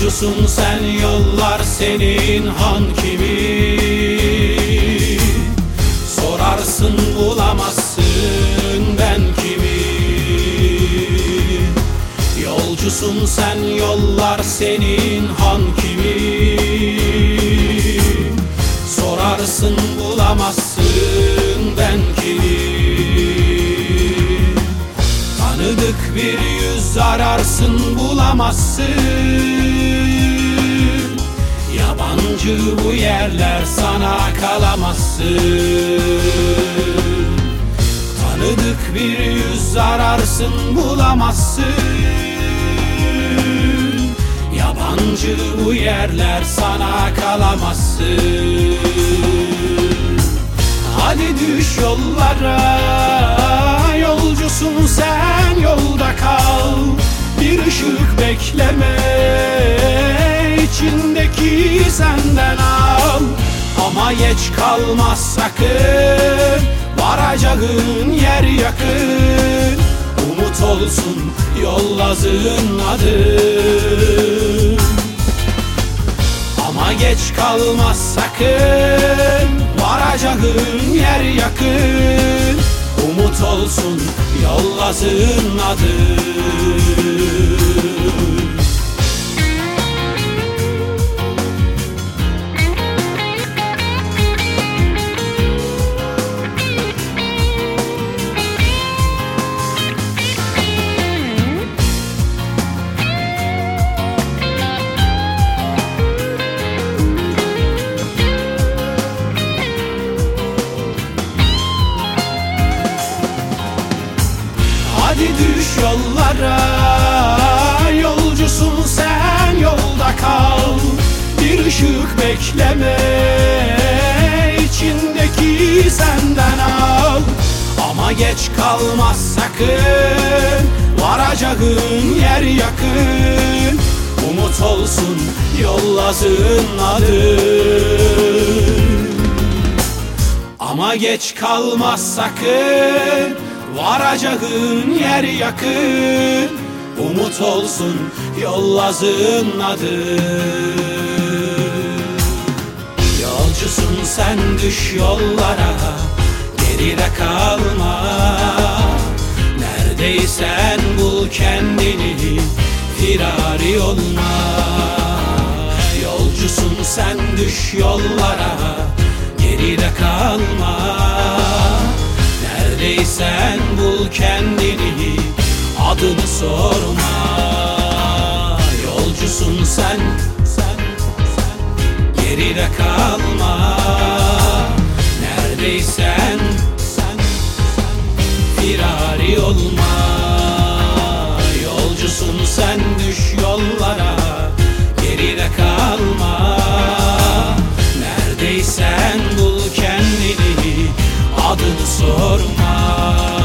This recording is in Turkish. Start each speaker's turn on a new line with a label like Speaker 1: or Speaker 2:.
Speaker 1: Yolcusun sen yollar senin han kimi Sorarsın bulamazsın ben kimi. Yolcusun sen yollar senin han kimi. Sorarsın bulamazsın ben kimi. Tanıdık bir yüz ararsın bulamazsın Yabancı bu yerler sana kalamazsın. Tanıdık bir yüz ararsın bulamazsın. Yabancı bu yerler sana kalamazsın. Hadi düş yollara Yolcusun sen yolda kal. Bir ışık bekleme içindeki senden al. Ama geç kalmaz sakın Varacağın yer yakın. Umut olsun yollazın adı ama geç kalmaz sakın Varacağın yer yakın. Umut olsun yollazın adı yollara. Yolcusun sen yolda kal. Bir ışık bekleme içindeki senden al. Ama geç kalmaz sakın Varacağın yer yakın. Umut olsun yollazın adı ama geç kalmaz sakın Varacağın yer yakın Umut olsun yollazın adı. Yolcusun sen düş yollara Geride kalma. Neredeysen bul kendini Firari olma. Yolcusun sen düş yollara Geride kalma Neredeysen bul kendini Adını sorma. Yolcusun sen. Geride kalma do soro mar.